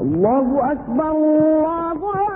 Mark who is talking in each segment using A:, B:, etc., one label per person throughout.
A: الله أكبر الله أكبر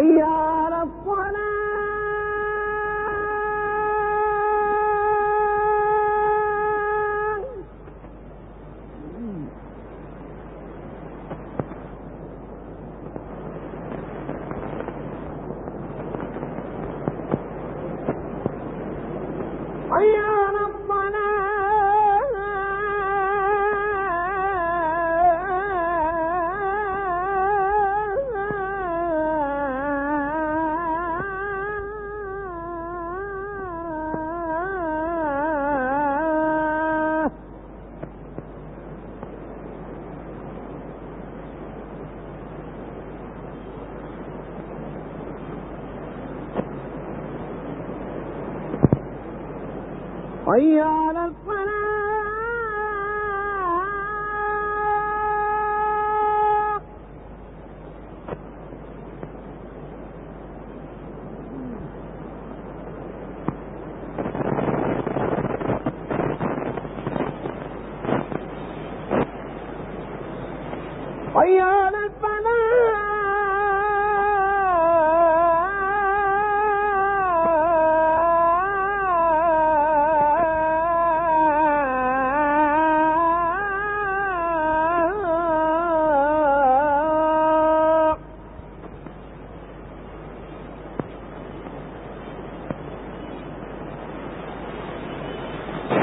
A: حي حي على الفلاح حي على الفلاح